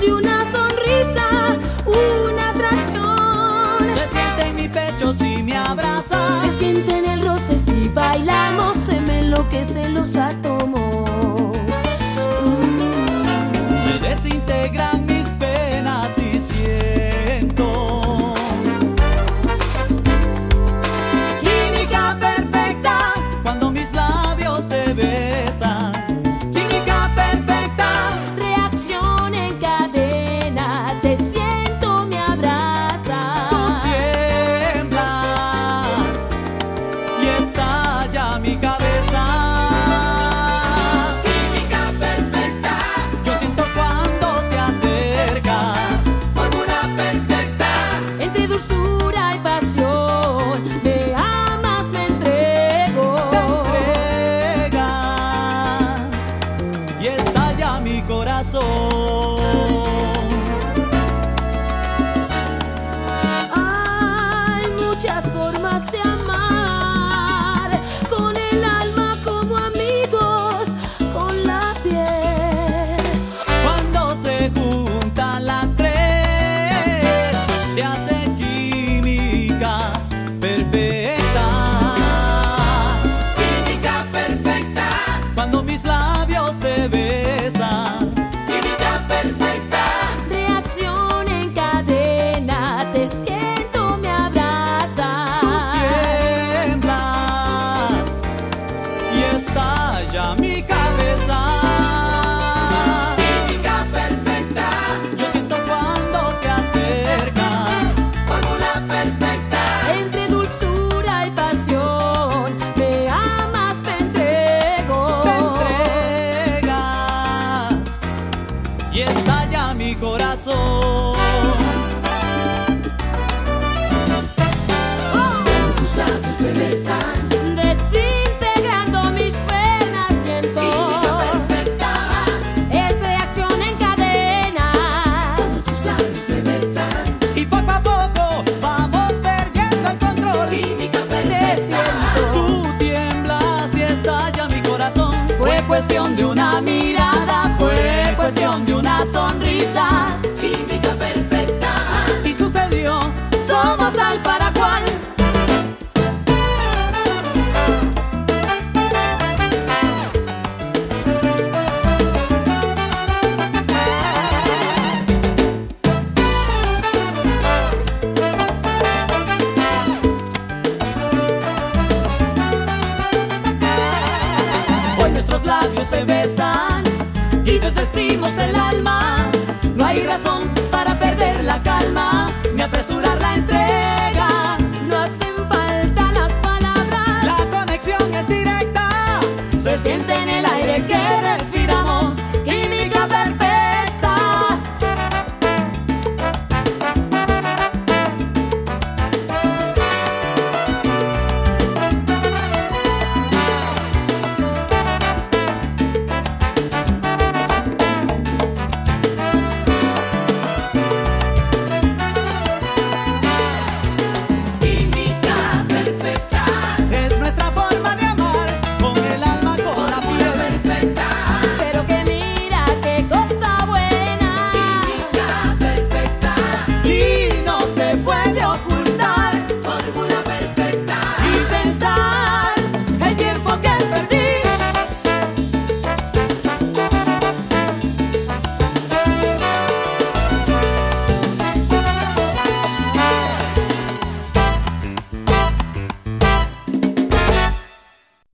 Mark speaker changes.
Speaker 1: de una sonrisa, una atracción.
Speaker 2: Se siente en mi pecho si me abrazas.
Speaker 1: Se siente en el roce si bailamos, se me enloquecen los
Speaker 2: atos. corazón. y estalla mi corazón. nuestros labios se besan y desvestimos el alma. No hay razón para perder la calma.